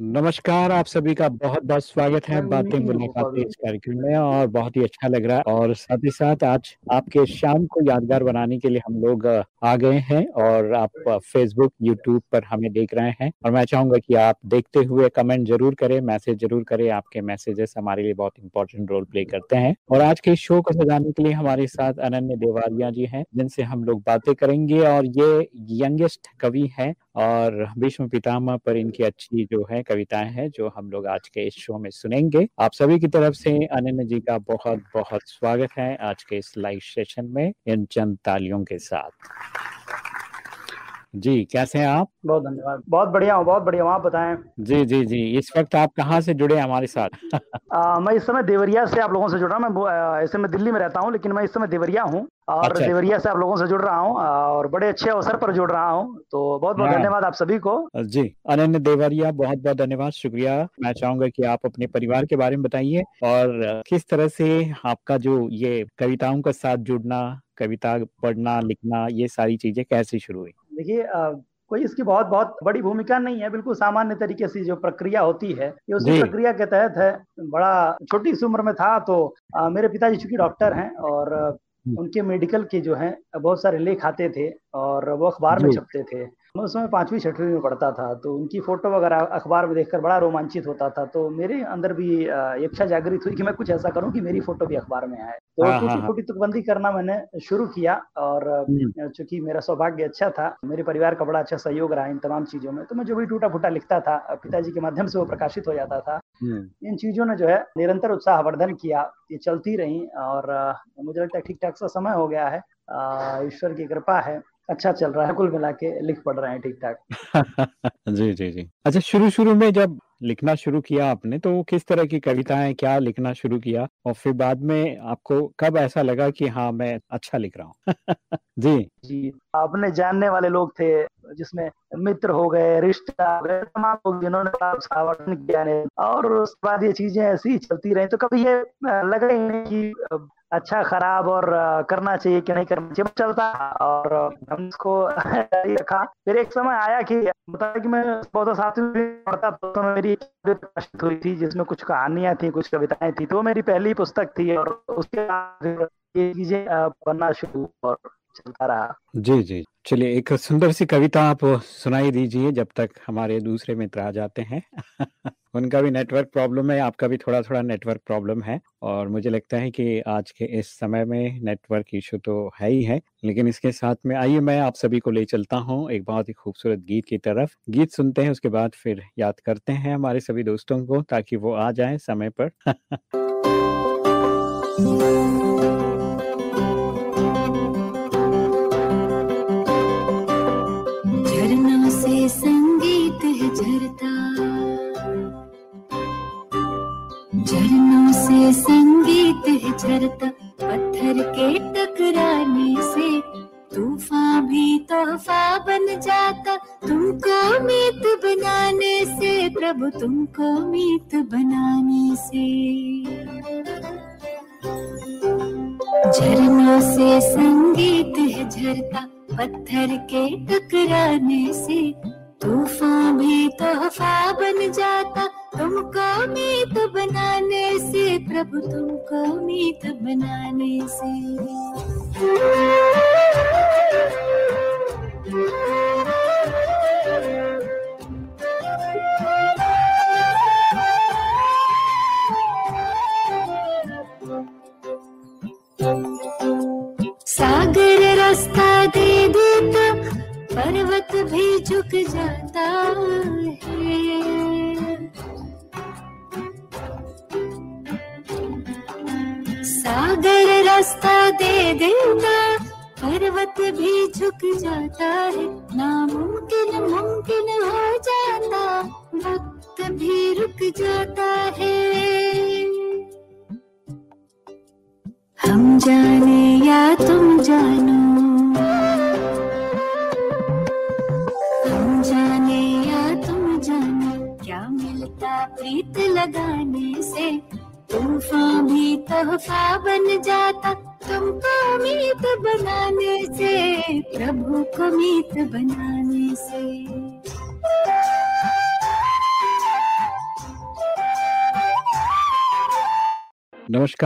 नमस्कार आप सभी का बहुत बहुत स्वागत है बातें मुलाकातें इस कार्यक्रम में और बहुत ही अच्छा लग रहा है और साथ ही साथ आज आपके शाम को यादगार बनाने के लिए हम लोग आ गए हैं और आप फेसबुक यूट्यूब पर हमें देख रहे हैं और मैं चाहूँगा कि आप देखते हुए कमेंट ज़रूर करें मैसेज ज़रूर करें आपके मैसेजेस हमारे लिए बहुत इंपॉर्टेंट रोल प्ले करते हैं और आज के शो को सजाने के लिए हमारे साथ अनन्य देवालिया जी है जिनसे हम लोग बातें करेंगे और ये यंगेस्ट कवि है और भीष्म पितामह पर इनकी अच्छी जो है कविताएँ हैं जो हम लोग आज के इस शो में सुनेंगे। आप सभी की तरफ़ से अनन्य जी का बहुत बहुत स्वागत है आज के इस लाइव सेशन में इन चंद तालियों के साथ। जी कैसे हैं आप? बहुत धन्यवाद। बहुत बढ़िया हूँ बहुत बढ़िया आप बताएँ? जी जी जी इस वक्त आप कहाँ से जुड़े हमारे साथ? आ, मैं इस समय देवरिया से आप लोगों से जुड़ रहा हूँ मैं ऐसे मैं दिल्ली में रहता हूँ लेकिन मैं इस समय देवरिया हूँ और अच्छा। देवरिया से आप लोगों से जुड़ रहा हूँ और बड़े अच्छे अवसर पर जुड़ रहा हूँ तो बहुत बहुत हाँ। धन्यवाद आप सभी को। जी अनन्य देवरिया बहुत बहुत धन्यवाद शुक्रिया। मैं चाहूँगा कि आप अपने परिवार के बारे में बताइए और किस तरह से आपका जो ये कविताओं का साथ जुड़ना कविता पढ़ना लिखना ये सारी चीज़ें कैसे शुरू हुई? देखिए कोई इसकी बहुत बहुत बड़ी भूमिका नहीं है बिल्कुल सामान्य तरीके से जो प्रक्रिया होती है ये उसी प्रक्रिया के तहत है। बड़ा छोटी सी उम्र में था तो आ, मेरे पिताजी चूँकि डॉक्टर हैं और हम्म। उनके मेडिकल के जो हैं बहुत सारे लेख आते थे और वो अखबार में छपते थे। मैं उस समय पांचवी छठवीं में पढ़ता था तो उनकी फ़ोटो वगैरह अखबार में देखकर बड़ा रोमांचित होता था। तो मेरे अंदर भी इच्छा जागृत हुई कि मैं कुछ ऐसा करूँ कि मेरी फ़ोटो भी अखबार में आए। तो हाँ, कुछ फ़ोटो हाँ, तुकबंदी करना मैंने शुरू किया और हम्म। चूँकि मेरा सौभाग्य अच्छा था मेरे परिवार का बड़ा अच्छा सहयोग रहा इन तमाम चीज़ों में तो मैं जो भी टूटा फूटा लिखता था पिताजी के माध्यम से वो प्रकाशित हो जाता था। हम्म। इन चीज़ों ने जो है निरंतर उत्साहवर्धन किया ये चलती रही और मुझे लगता है ठीक ठाक सा समय हो गया है। ईश्वर की कृपा है। अच्छा चल रहा है कुल मिला के लिख पढ़ रहे हैं ठीक ठाक जी जी जी। अच्छा शुरू शुरू में जब लिखना शुरू किया आपने तो किस तरह की कविताएँ क्या लिखना शुरू किया? और फिर बाद में आपको कब ऐसा लगा कि हाँ मैं अच्छा लिख रहा हूँ? जी। जी अपने जानने वाले लोग थे जिसमें मित्र हो गए रिश्ता हो गए तमाम लोग जिन्होंने किया और उसके बाद ये चीज़ें ऐसी चलती रही तो कभी ये लगा ही नहीं कि अच्छा खराब और करना चाहिए कि नहीं करना चाहिए। चलता और हम इसको रखा। फिर एक समय आया कि बता कि मैं पौधा में पढ़ता तो तो मेरी प्रकाशित हुई थी, जिसमें कुछ कहानियाँ थी, कुछ कविताएँ थी। तो मेरी पहली पुस्तक थी और उसके बाद ये चीज़ें बनना शुरू और चलता रहा। जी जी। चलिए, एक सुंदर सी कविता आप सुनाई दीजिए जब तक हमारे दूसरे मित्र आ जाते हैं। उनका भी नेटवर्क प्रॉब्लम है, आपका भी थोड़ा थोड़ा नेटवर्क प्रॉब्लम है और मुझे लगता है कि आज के इस समय में नेटवर्क इशू तो है ही है, लेकिन इसके साथ में आइए मैं आप सभी को ले चलता हूँ एक बहुत ही खूबसूरत गीत की तरफ़। गीत सुनते हैं, उसके बाद फिर याद करते हैं हमारे सभी दोस्तों को ताकि वो आ जाए समय पर। संगीत है झरता, पत्थर के टकराने से तूफ़ान भी तोहफा बन जाता। तुमको मीत बनाने से, प्रभु तुमको मीत बनाने से। झरना से संगीत है झरता, पत्थर के टकराने से तूफ़ान भी तोहफा बन जाता। तुमको मीत बनाने से प्रभु तुमको मीत बनाने से।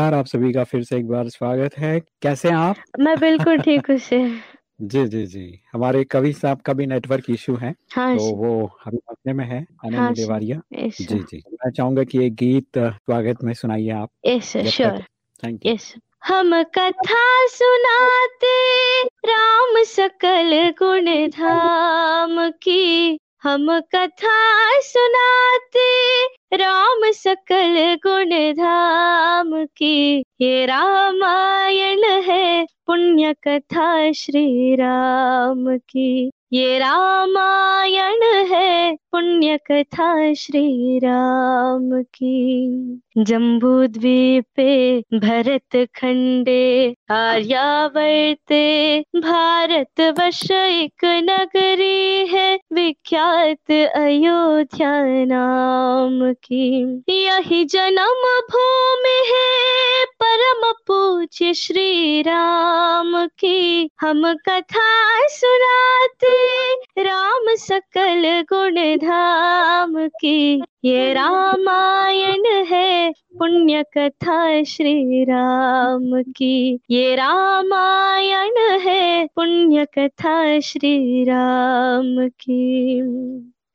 नमस्कार आप सभी का फिर से एक बार स्वागत है। कैसे हैं आप? मैं बिल्कुल ठीक हूँ जी जी जी। हमारे कवि साहब का भी नेटवर्क इशू है हाँ तो वो अभी पटने में है हाँ आनंद जी देवारिया जी जी। मैं चाहूँगा कि एक गीत स्वागत में सुनाइए आप। श्योर। थैंक यू हम कथा सुनाते राम सकल गुण धाम की। हम कथा सुनाते राम सकल गुण धाम की। ये रामायण है पुण्य कथा श्री राम की। ये रामायण है पुण्य कथा श्री राम की। जम्बू द्वीपे भरत खंडे, आर्यावर्ते भारत वर्ष एक नगरी है, विख्यात अयोध्या नाम की। यही जन्म भूमि है, परम पूज्य श्री राम की हम कथा सुनाते, राम सकल गुण धाम की। ये रामायण है पुण्य कथा श्री राम की। ये रामायण है पुण्य कथा श्री राम की।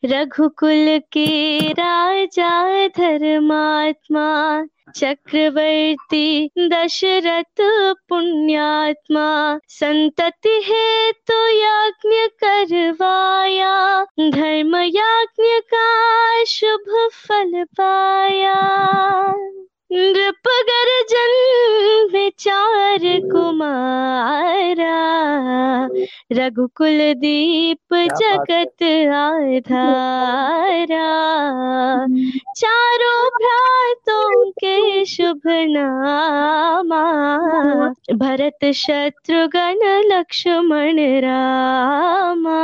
रघुकुल के राजा धर्मात्मा, चक्रवर्ती दशरथ पुण्यात्मा, संतति है तो यज्ञ करवाया धर्म यज्ञ का शुभ फल पाया। नृप गर्जन विचार कुमारा रघुकुल दीप जगत आधारा। चारों भ्रातों के शुभ नामा भरत शत्रुघ्न लक्ष्मण रामा।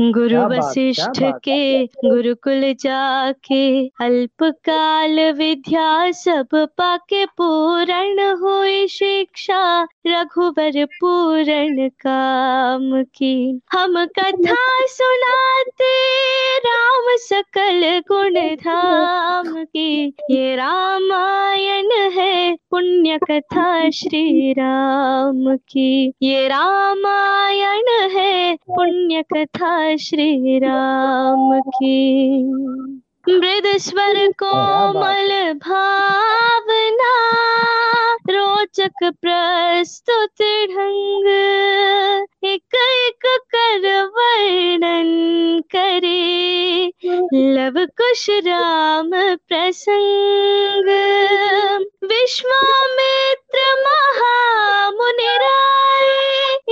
गुरु वशिष्ठ के गुरुकुल जाके अल्पकाल विद्या सब पाके पूर्ण हुई शिक्षा रघुवर पूर्ण काम की। हम कथा सुनाते राम सकल गुण धाम की। ये रामायण है पुण्य कथा श्री राम की। ये रामायण है पुण्य कथा श्री राम की मृद स्वर कोमल भावना रोचक प्रस्तुत ढंग एक एक कर वर्णन करे। लव कुश राम प्रसंग विश्वामित्र महामुनि राय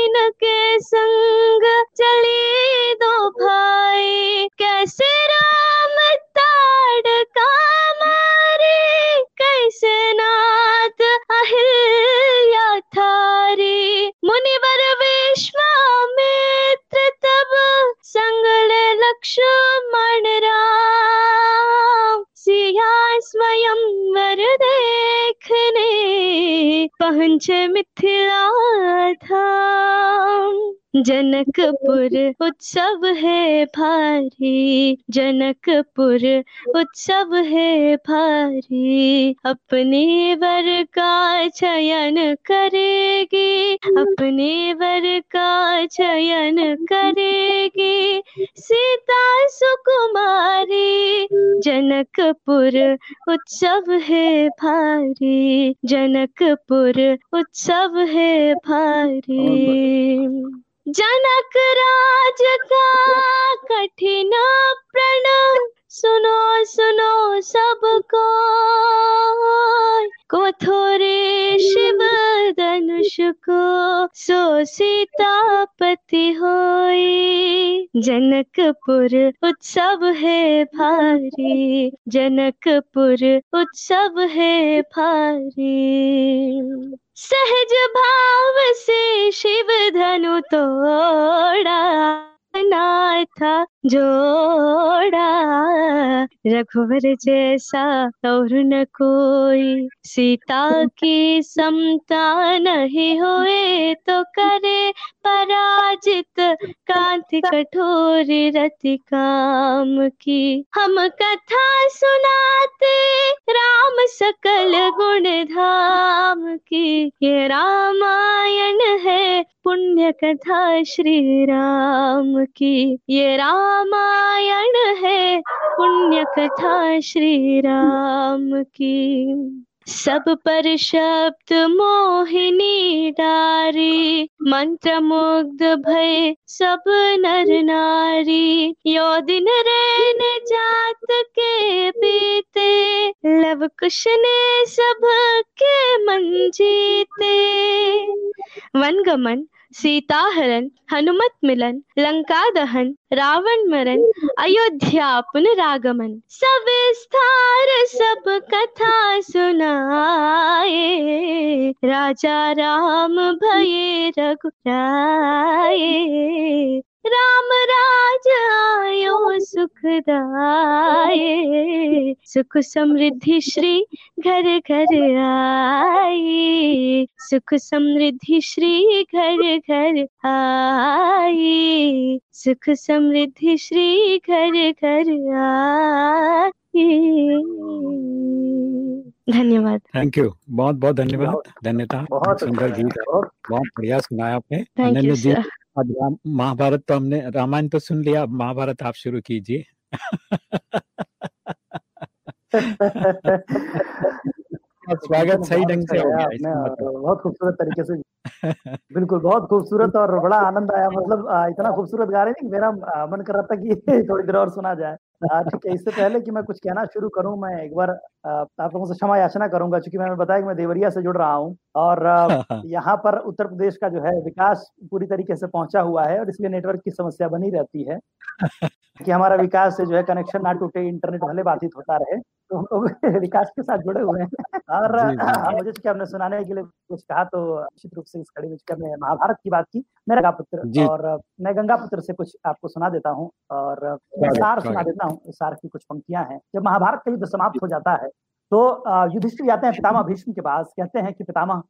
इनके संग। उत्सव है भारी, जनकपुर उत्सव है भारी, अपने वर का चयन करेगी, अपने वर का चयन करेगी। सीता सुकुमारी, जनकपुर उत्सव है भारी, जनकपुर उत्सव है भारी। जनक राज का कठिन प्रण सुनो सुनो सबको। को थोरे शिव धनुष को सो सीतापति होए। जनकपुर उत्सव है भारी। जनकपुर उत्सव है भारी। सहज भाव से शिव धनु तोड़ा। नाथा जोड़ा, रघुवर जैसा और न कोई। सीता की समता नहीं होए तो करे पराजित। कांति कठोर रति काम की। हम कथा सुनाते राम सकल गुण धाम की। ये रामायण है पुण्य कथा श्री राम की। ये रामायण है पुण्य कथा श्री राम की। सब पर शब्द मोहिनी डारी मंत्र मुग्ध भय सब नर नारी। यो दिन रेन जात के बीते लव कुश ने सब के मन जीते। वन गमन सीता हरण हनुमत मिलन लंका दहन रावण मरण अयोध्या पुनरागमन। सब स्थार, सब कथा सुनाए। राजा राम भये रघुराए। राम राज आयो सुखदाये सुख समृद्धि श्री घर घर आई सुख समृद्धि श्री घर घर आई सुख समृद्धि श्री घर घर आई धन्यवाद। थैंक यू बहुत बहुत धन्यवाद धन्यता। बहुत सुंदर गीत बहुत बढ़िया सुनाया आपने। थैंक यू जी सर अब राम महाभारत तो हमने रामायण तो सुन लिया अब महाभारत आप शुरू कीजिए। स्वागत सही ढंग अच्छा से हो गया इसका और मतलब। बहुत खूबसूरत तरीके से बिल्कुल बहुत खूबसूरत और बड़ा आनंद आया मतलब इतना खूबसूरत गा रहे थे कि मेरा मन कर रहा था कि थोड़ी देर और सुना जाए। ठीक है इससे पहले कि मैं कुछ कहना शुरू करूँ मैं एक बार आप लोगों से क्षमा याचना करूँगा क्योंकि मैंने बताया कि मैं देवरिया से जुड़ रहा हूँ। और यहाँ पर उत्तर प्रदेश का जो है विकास पूरी तरीके से पहुँचा हुआ है और इसलिए नेटवर्क की समस्या बनी रहती है कि हमारा विकास से जो है कनेक्शन ना टूटे इंटरनेट भले बाधित होता रहे तो हम लोग विकास के साथ जुड़े हुए हैं। और जी। मुझे चूँकि आपने सुनाने के लिए कुछ कहा तो निश्चित रूप से इस खड़ी में हमने महाभारत की बात की मैं गंगा पुत्र और मैं गंगा पुत्र से कुछ आपको सुना देता हूँ और सार सुना देता हूँ सार की कुछ पंक्तियाँ हैं। जब महाभारत का युद्ध समाप्त हो जाता है तो युधिष्ठिर जाते हैं पितामह भीष्म के पास कहते हैं कि पितामह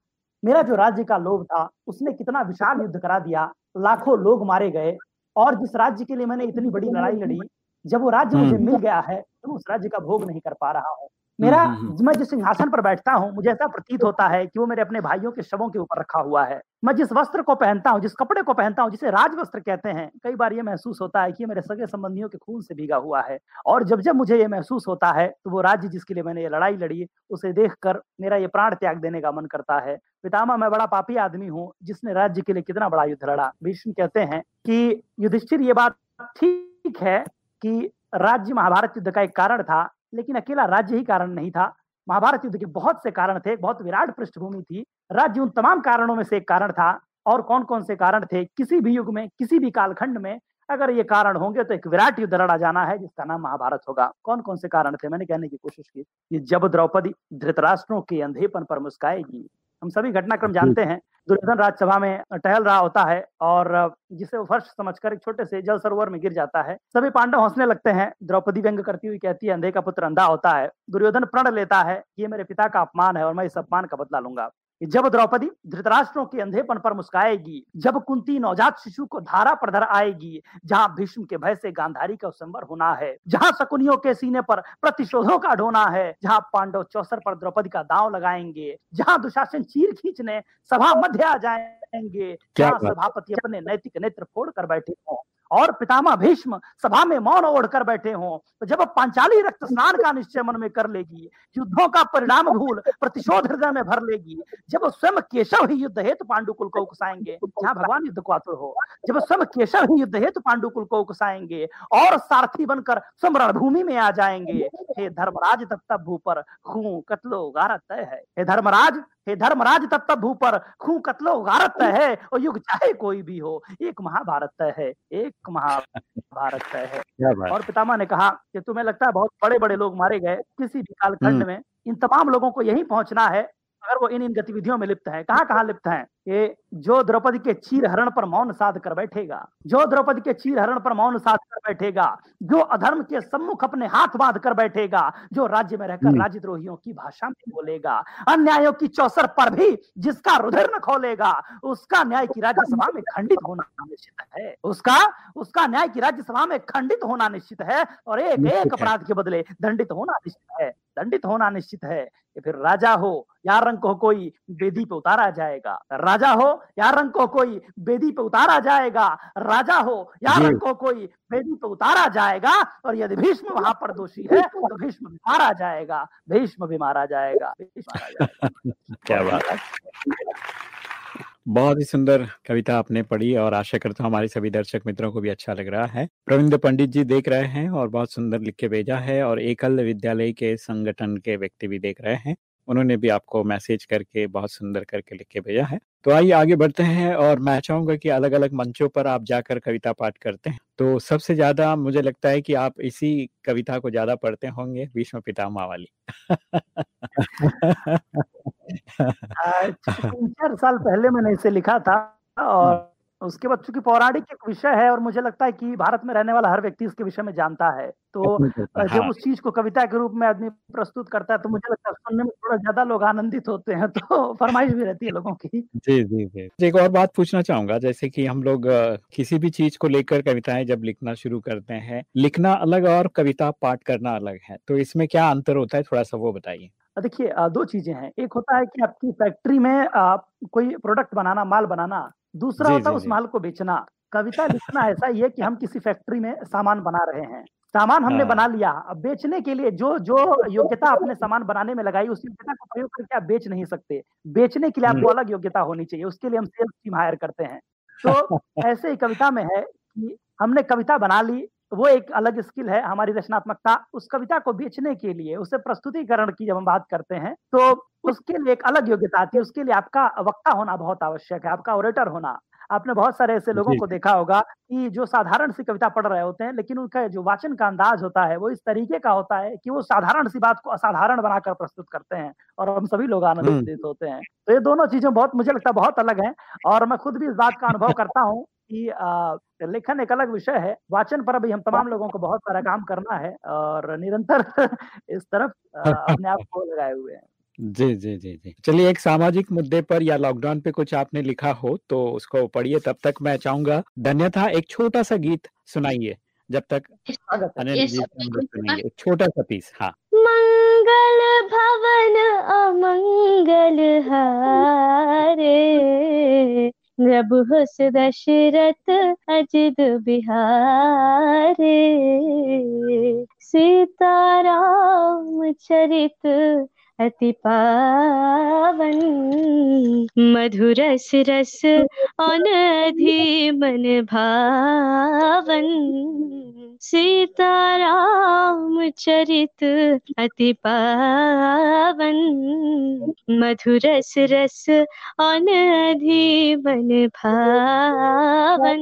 मेरा जो राज्य का लोभ था उसने कितना विशाल युद्ध करा दिया लाखों लोग मारे गए और जिस राज्य के लिए मैंने इतनी बड़ी लड़ाई लड़ी जब वो राज्य मुझे हम्म। मिल गया है तो उस राज्य का भोग नहीं कर पा रहा हूँ मेरा हम्म, हम्म, मैं जिस सिंहासन पर बैठता हूँ मुझे ऐसा प्रतीत होता है कि वो मेरे अपने भाइयों के शवों के ऊपर रखा हुआ है। मैं जिस वस्त्र को पहनता हूँ जिस कपड़े को पहनता हूँ जिसे राज वस्त्र कहते हैं कई बार ये महसूस होता है कि ये मेरे सगे संबंधियों के खून से भीगा हुआ है। और जब जब मुझे ये महसूस होता है तो वो राज्य जिसके लिए मैंने ये लड़ाई लड़ी उसे देखकर मेरा ये प्राण त्याग देने का मन करता है। पितामह मैं बड़ा पापी आदमी हूँ जिसने राज्य के लिए कितना बड़ा युद्ध लड़ा। भीष्म कहते हैं कि युधिष्ठिर ये बात ठीक है कि राज्य महाभारत युद्ध का एक कारण था लेकिन अकेला राज्य ही कारण नहीं था। महाभारत युद्ध के बहुत से कारण थे बहुत विराट पृष्ठभूमि थी। राज्य उन तमाम कारणों में से एक कारण था और कौन कौन से कारण थे किसी भी युग में किसी भी कालखंड में अगर ये कारण होंगे तो एक विराट युद्ध लड़ा जाना है जिसका नाम महाभारत होगा। कौन कौन से कारण थे? मैंने कहने की कोशिश की कि जब द्रौपदी धृतराष्ट्रों के अंधेपन पर मुस्काएगी। हम सभी घटनाक्रम जानते हैं दुर्योधन राज्यसभा में टहल रहा होता है और जिसे वो फर्श समझकर एक छोटे से जल सरोवर में गिर जाता है। सभी पांडव हंसने लगते हैं। द्रौपदी व्यंग करती हुई कहती है, अंधे का पुत्र अंधा होता है। दुर्योधन प्रण लेता है ये मेरे पिता का अपमान है और मैं इस अपमान का बदला लूँगा। जब द्रौपदी धृतराष्ट्रों के अंधेपन पर मुस्काएगी जब कुंती नवजात शिशु को धारा पर धर आएगी जहाँ भीष्म के भय से गांधारी का संवर होना है जहाँ शकुनियों के सीने पर प्रतिशोधों का ढोना है जहाँ पांडव चौसर पर द्रौपदी का दांव लगाएँगे जहाँ दुशासन चीर खींचने सभा मध्य आ जाएँगे क्या जहाँ सभापति अपने नैतिक नेत्र फोड़ कर बैठे हों। और पितामह भीष्म सभा में मौन ओढ़ कर बैठे हों तो जब पांचाली रक्त स्नान का निश्चय मन में कर लेगी, युद्धों का परिणाम भूल प्रतिशोध हृदय में भर लेगी, जब स्वयं केशव ही युद्ध हेतु पांडुकुल को उकसाएँगे, जहाँ भगवान युद्ध को आतुर हो, जब स्वयं केशव ही युद्ध हेतु पांडुकुल को उकसाएँगे और सारथी बनकर समरण रणभूमि में आ जाएँगे, हे धर्मराज तब तब भू पर खूं कतलो गारा तय है। हे धर्मराज हे धर्मराज तत्त भूपर भू पर खू कतलो गारत है और युग चाहे कोई भी हो एक महाभारत है एक महाभारत है। और पितामा ने कहा कि तुम्हें लगता है बहुत बड़े बड़े लोग मारे गए किसी भी कालखंड में इन तमाम लोगों को यही पहुँचना है अगर वो इन इन गतिविधियों में लिप्त है कहाँ कहाँ लिप्त हैं? कि जो द्रौपदी के चीर हरण पर मौन साध कर बैठेगा जो द्रौपदी के चीर हरण पर मौन साध कर बैठेगा जो अधर्म के सम्मुख अपने हाथ बाँध कर बैठेगा जो राज्य में रहकर हम्म। राजद्रोहियों की भाषा में बोलेगा अन्यायों की चौसर पर भी जिसका रुधिर न खोलेगा उसका न्याय की राज्यसभा में खंडित होना निश्चित है उसका उसका न्याय की राज्यसभा में खंडित होना निश्चित है और एक एक अपराध के बदले दंडित होना निश्चित है दंडित होना निश्चित है कि फिर राजा हो या रंग को कोई वेदी पे उतारा जाएगा राजा हो या रंग को कोई बेदी पे उतारा जाएगा। राजा हो या रंग को कोई बेदी पे उतारा जाएगा और यदि भीष्म वहाँ पर दोषी है तो भीष्म भी मारा जाएगा। भीष्म भी मारा जाएगा। क्या बात। है बहुत ही सुंदर कविता आपने पढ़ी और आशा करता हूँ हमारे सभी दर्शक मित्रों को भी अच्छा लग रहा है। प्रविंद पंडित जी देख रहे हैं और बहुत सुंदर लिख के भेजा है और एकल विद्यालय के संगठन के व्यक्ति भी देख रहे हैं। उन्होंने भी आपको मैसेज करके, बहुत सुंदर करके लिख के भेजा है। तो आइए आगे बढ़ते हैं और मैं चाहूँगा कि अलग अलग मंचों पर आप जाकर कविता पाठ करते हैं। तो सबसे ज़्यादा मुझे लगता है कि आप इसी कविता को ज़्यादा पढ़ते होंगे, भीष्म पितामह वाली तीन चार साल पहले मैंने इसे लिखा था और उसके बाद चूँकि पौराणिक एक विषय है और मुझे लगता है कि भारत में रहने वाला हर व्यक्ति इसके विषय में जानता है तो जब हाँ, उस चीज़ को कविता के रूप में आदमी प्रस्तुत करता है तो मुझे लगता है सुनने में थोड़ा ज़्यादा लोग आनंदित होते हैं तो फरमाइश भी रहती है लोगों की। जी जी जी। एक और बात पूछना चाहूँगा जैसे कि हम लोग किसी भी चीज़ को लेकर कविताएँ जब लिखना शुरू करते हैं लिखना अलग और कविता पाठ करना अलग है तो इसमें क्या अंतर होता है थोड़ा सा वो बताइए। देखिए दो चीज़ें हैं। एक होता है कि आपकी फैक्ट्री में अ, कोई प्रोडक्ट बनाना माल बनाना दूसरा जी, होता है उस माल को बेचना। कविता लिखना ऐसा ही है कि हम किसी फैक्ट्री में सामान बना रहे हैं। सामान हमने हाँ। बना लिया। अब बेचने के लिए जो जो योग्यता आपने सामान बनाने में लगाई उस योग्यता का प्रयोग करके आप बेच नहीं सकते। बेचने के लिए आपको अलग योग्यता होनी चाहिए। उसके लिए हम सेल्स टीम हायर करते हैं। तो ऐसे ही कविता में है कि हमने कविता बना ली वो एक अलग स्किल है हमारी रचनात्मकता। उस कविता को बेचने के लिए उसे प्रस्तुतिकरण की जब हम बात करते हैं तो उसके लिए एक अलग योग्यता आती है उसके लिए आपका वक्ता होना बहुत आवश्यक है आपका ओरेटर होना। आपने बहुत सारे ऐसे लोगों को देखा होगा कि जो साधारण सी कविता पढ़ रहे होते हैं लेकिन उनका जो वाचन का अंदाज होता है वो इस तरीके का होता है कि वो साधारण सी बात को असाधारण बनाकर प्रस्तुत करते हैं और हम सभी लोग आनंदित होते हैं। तो ये दोनों चीज़ें बहुत मुझे लगता है बहुत अलग है और मैं खुद भी इस बात का अनुभव करता हूँ कि लेखन एक अलग विषय है वाचन पर अभी हम तमाम लोगों को बहुत सारा काम करना है और निरंतर इस तरफ़ अपने आप को लगाए हुए हैं। जी जी जी जी चलिए एक सामाजिक मुद्दे पर या लॉकडाउन पे कुछ आपने लिखा हो तो उसको पढ़िए तब तक मैं चाहूँगा धन्यता एक छोटा सा गीत सुनाइए जब तक अनिल जी sir. से हम लोग सुनेंगे एक छोटा सा पीस हाँ मंगल भवन अमंगल हारे जब हस दशरथ अजित बिहारे सीताराम चरित अति पावन। मधुरस रस अनधि मन भावन। सीताराम चरित अति पावन। मधुरस रस अनधि मन भावन।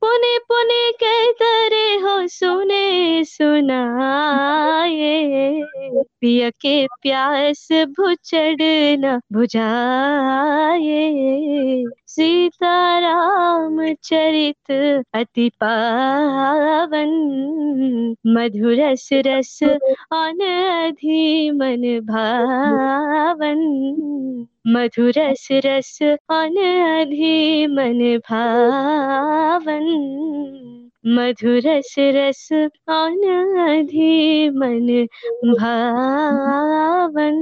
पुने पुने कहतरे हो सुने सुनाए। पिया के प्यास भुचड़ न बुझाए। सीताराम चरित अति पावन, मधुरस रस अनधि मन भावन। मधुरस रस अनधि मन भावन। मधुरस रस अनधि मन भावन।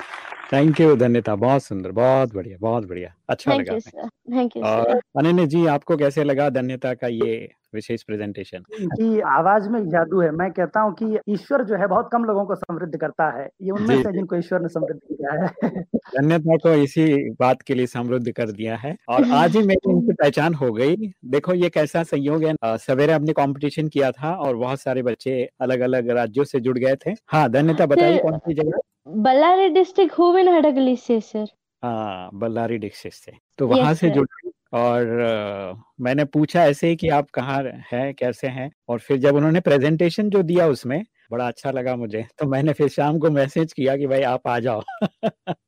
थैंक यू धन्यता बहुत सुंदर बहुत बढ़िया बहुत बढ़िया। अच्छा थैंक लगा थैंक यू सर और अनन्या जी आपको कैसे लगा धन्यता का ये विशेष प्रेजेंटेशन इनकी आवाज़ में जादू है। मैं कहता हूँ कि ईश्वर जो है बहुत कम लोगों को समृद्ध करता है। ये उनमें से जिनको ईश्वर ने समृद्ध किया है। धन्यता को इसी बात के लिए समृद्ध कर दिया है। और आज ही मेरी इनकी पहचान हो गई। देखो ये कैसा संयोग है। सवेरे हमने कंपटीशन किया था और बहुत सारे बच्चे अलग अलग राज्यों से जुड़ गए थे। हाँ धन्यता बताइए कौन सी जगह? बल्लारी डिस्ट्रिक्ट हूविन हडगली से सर। हाँ बल्लारी डिस्ट्रिक्ट से। तो Yes, वहाँ से जुड़े और आ, मैंने पूछा ऐसे ही कि आप कहाँ हैं कैसे हैं? और फिर जब उन्होंने प्रेजेंटेशन जो दिया उसमें बड़ा अच्छा लगा मुझे। तो मैंने फिर शाम को मैसेज किया कि भाई आप आ जाओ।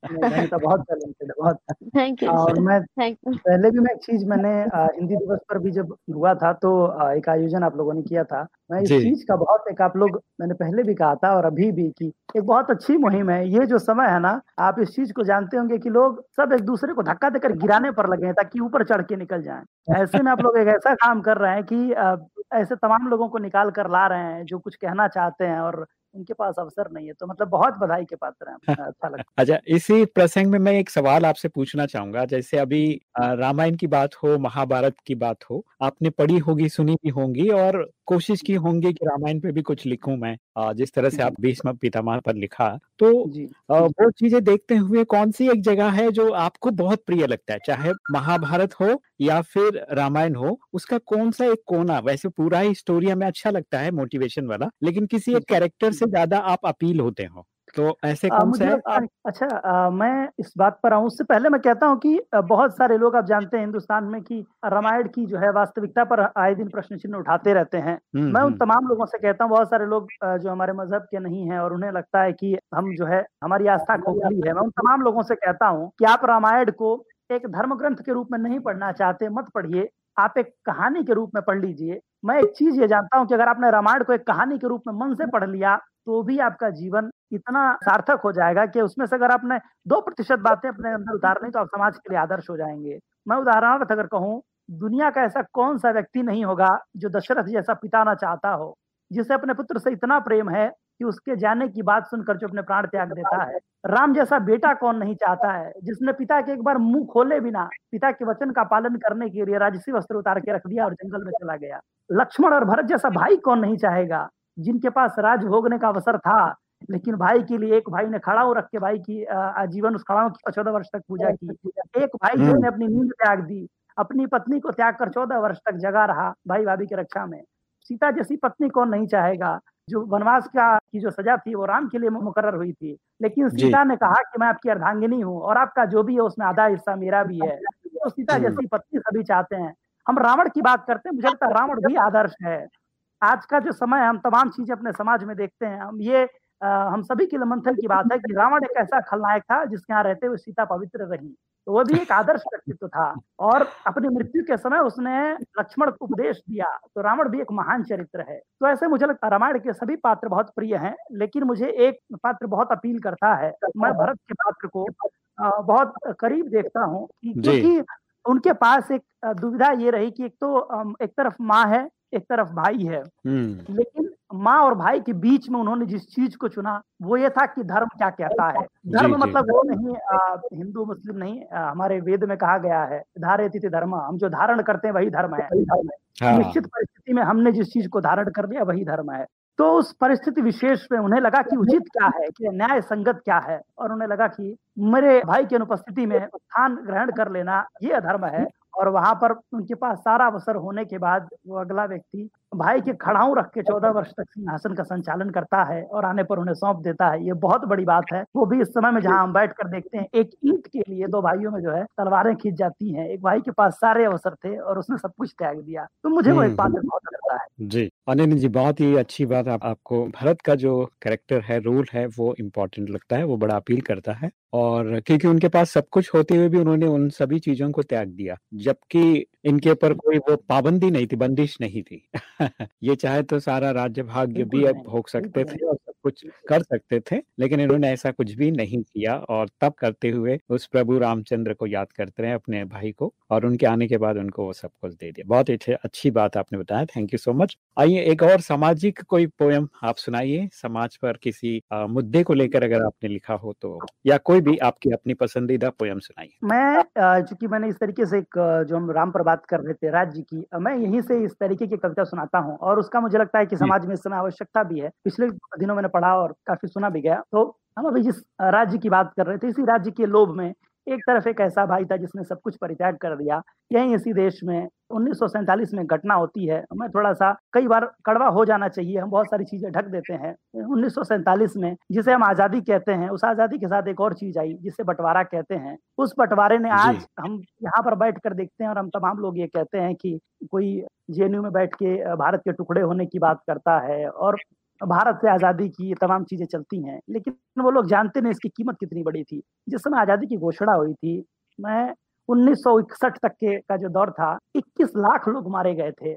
तो बहुत टैलेंटेड बहुत थैंक यू और मैं थैंक यू पहले भी मैं एक चीज़ मैंने हिंदी दिवस पर भी जब हुआ था तो एक आयोजन आप लोगों ने किया था। मैं इस चीज़ का बहुत एक आप लोग मैंने पहले भी कहा था और अभी भी की एक बहुत अच्छी मुहिम है। ये जो समय है ना आप इस चीज़ को जानते होंगे कि लोग सब एक दूसरे को धक्का देकर गिराने पर लगे हैं ताकि ऊपर चढ़ के निकल जाएँ। ऐसे में आप लोग एक ऐसा काम कर रहे हैं कि ऐसे तमाम लोगों को निकाल कर ला रहे हैं जो कुछ कहना चाहते हैं और उनके पास अवसर नहीं है तो मतलब बहुत बधाई के पात्र हैं अच्छा लगता अच्छा इसी प्रसंग में मैं एक सवाल आपसे पूछना चाहूँगा जैसे अभी रामायण की बात हो महाभारत की बात हो आपने पढ़ी होगी सुनी भी होंगी और कोशिश की होंगी कि रामायण पे भी कुछ लिखूं मैं जिस तरह से आप भीष्म पितामह पर लिखा। तो वो चीज़ें देखते हुए कौन सी एक जगह है जो आपको बहुत प्रिय लगता है? चाहे महाभारत हो या फिर रामायण हो उसका कौन सा एक कोना? वैसे पूरा ही स्टोरी हमें अच्छा लगता है मोटिवेशन वाला लेकिन किसी एक कैरेक्टर से ज़्यादा आप अपील होते हो। तो ऐसे कौन से अच्छा आ, मैं इस बात पर आऊँ। उससे पहले मैं कहता हूँ कि बहुत सारे लोग आप जानते हैं हिंदुस्तान में कि रामायण की जो है वास्तविकता पर आए दिन प्रश्न चिन्ह उठाते रहते हैं। मैं उन। तमाम लोगों से कहता हूँ बहुत सारे लोग जो हमारे मज़हब के नहीं है और उन्हें लगता है कि हम जो है हमारी आस्था खोखली है। मैं उन तमाम लोगों से कहता हूँ कि आप रामायण को एक धर्म ग्रंथ के रूप में नहीं पढ़ना चाहते मत पढ़िए। आप एक कहानी के रूप में पढ़ लीजिए। मैं एक चीज़ ये जानता हूँ कि अगर आपने रामायण को एक कहानी के रूप में मन से पढ़ लिया तो भी आपका जीवन इतना सार्थक हो जाएगा कि उसमें से अगर आपने दो प्रतिशत बातें अपने अंदर उतारनी तो आप समाज के लिए आदर्श हो जाएँगे। मैं उदाहरण अगर कहूँ, दुनिया का ऐसा कौन सा व्यक्ति नहीं होगा जो दशरथ जैसा पिता ना चाहता हो, जिसे अपने पुत्र से इतना प्रेम है कि उसके जाने की बात सुनकर जो अपने प्राण त्याग देता है, राम जैसा बेटा कौन नहीं चाहता है, जिसने पिता के एक बार मुँह खोले बिना पिता के वचन का पालन करने के लिए राजसी वस्त्र उतार के रख दिया और जंगल में चला गया? लक्ष्मण और भरत जैसा भाई कौन नहीं चाहेगा, जिनके पास राज भोगने का अवसर था लेकिन भाई के लिए एक भाई ने खड़ाऊ रख के भाई की आजीवन उस खड़ाऊ की चौदह वर्ष तक पूजा की। एक भाई जिसने हम्म। अपनी नींद त्याग दी अपनी पत्नी को त्याग कर चौदह वर्ष तक जगा रहा भाई भाभी की रक्षा में। सीता जैसी पत्नी कौन नहीं चाहेगा? जो वनवास का की जो सजा थी वो राम के लिए मुकर हुई थी। लेकिन सीता ने कहा कि मैं आपकी अर्धांगिनी हूँ और आपका जो भी है उसमें आधा हिस्सा मेरा भी है। तो सीता जैसी पत्नी सभी चाहते हैं। हम रावण की बात करते हैं मुझे लगता है रावण भी आदर्श है। आज का जो समय हम तमाम चीज़ें अपने समाज में देखते हैं। हम ये हम सभी के लिए मंथन की बात है कि रावण एक ऐसा खलनायक था जिसके यहाँ रहते हुए सीता पवित्र रही। तो वो भी एक आदर्श व्यक्तित्व था और अपनी मृत्यु के समय उसने लक्ष्मण को उपदेश दिया। तो रावण भी एक महान चरित्र है। तो ऐसे मुझे लगता है रामायण के सभी पात्र बहुत प्रिय हैं लेकिन मुझे एक पात्र बहुत अपील करता है। मैं भरत के पात्र को बहुत करीब देखता हूँ क्योंकि उनके पास एक दुविधा ये रही कि एक तो एक तरफ़ माँ है एक तरफ़ भाई है हम्म। लेकिन माँ और भाई के बीच में उन्होंने जिस चीज़ को चुना वो ये था कि धर्म क्या कहता है धर्म जी, मतलब जी. वो नहीं आ, हिंदू मुस्लिम नहीं आ, हमारे वेद में कहा गया है धारे तिथि धर्म हम जो धारण करते हैं वही धर्म है हाँ। निश्चित परिस्थिति में हमने जिस चीज़ को धारण कर लिया वही धर्म है तो उस परिस्थिति विशेष में उन्हें लगा कि उचित क्या है कि न्याय संगत क्या है और उन्हें लगा कि मेरे भाई की अनुपस्थिति में स्थान ग्रहण कर लेना ये अधर्म है और वहाँ पर उनके पास सारा अवसर होने के बाद वो अगला व्यक्ति भाई के खड़ाऊ रख के चौदह वर्ष तक सिंहासन का संचालन करता है और आने पर उन्हें सौंप देता है। ये बहुत बड़ी बात है। वो भी इस समय में जहाँ हम बैठ कर देखते हैं एक ईंट के लिए दो भाइयों में जो है तलवारें खींच जाती हैं। एक भाई के पास सारे अवसर थे और उसने सब कुछ त्याग दिया। तो मुझे वो एक हम्म। बहुत लगता है। जी। अनिल जी बहुत ही अच्छी बात आप, आपको भरत का जो कैरेक्टर है रोल है वो इम्पोर्टेंट लगता है वो बड़ा अपील करता है। और क्योंकि उनके पास सब कुछ होते हुए भी उन्होंने उन सभी चीज़ों को त्याग दिया। जबकि इनके ऊपर कोई वो पाबंदी नहीं थी बंदिश नहीं थी। ये चाहे तो सारा राज्य भाग्य भी अब भोग सकते थे और कुछ कर सकते थे लेकिन इन्होंने ऐसा कुछ भी नहीं किया और तब करते हुए उस प्रभु रामचंद्र को याद करते रहे अपने भाई को और उनके आने के बाद उनको वो सब कुछ दे दिया। बहुत अच्छी अच्छी बात आपने बताया। थैंक यू सो मच आइए एक और सामाजिक कोई पोयम आप सुनाइए। समाज पर किसी आ, मुद्दे को लेकर अगर आपने लिखा हो तो या कोई भी आपकी अपनी पसंदीदा पोयम सुनाइए। मैं चूँकि मैंने इस तरीके से एक जो हम राम पर बात कर रहे थे राज्य की मैं यहीं से इस तरीके की कविता सुनाता हूँ और उसका मुझे लगता है कि समाज में इस समय आवश्यकता भी है। पिछले दिनों मैंने पढ़ा और काफ़ी सुना भी गया। तो हम अभी जिस राज्य की बात कर रहे थे इसी राज्य के लोभ में एक तरफ़ एक ऐसा भाई था जिसने सब कुछ परित्याग कर दिया। यही इसी देश में उन्नीस में घटना होती है। हमें थोड़ा सा कई बार कड़वा हो जाना चाहिए। हम बहुत सारी चीज़ें ढक देते हैं। उन्नीस में जिसे हम आज़ादी कहते हैं उस आज़ादी के साथ एक और चीज़ आई जिसे बंटवारा कहते हैं। उस बंटवारे ने आज हम यहाँ पर बैठ कर देखते हैं और हम तमाम लोग ये कहते हैं कि कोई जेएनयू में बैठ के भारत के टुकड़े होने की बात करता है और भारत से आज़ादी की ये तमाम चीज़ें चलती हैं, लेकिन वो लोग जानते नहीं इसकी कीमत कितनी बड़ी थी। जिस समय आज़ादी की घोषणा हुई थी, मैं उन्नीस सौ इकसठ तक के का जो दौर था 21 लाख लोग मारे गए थे।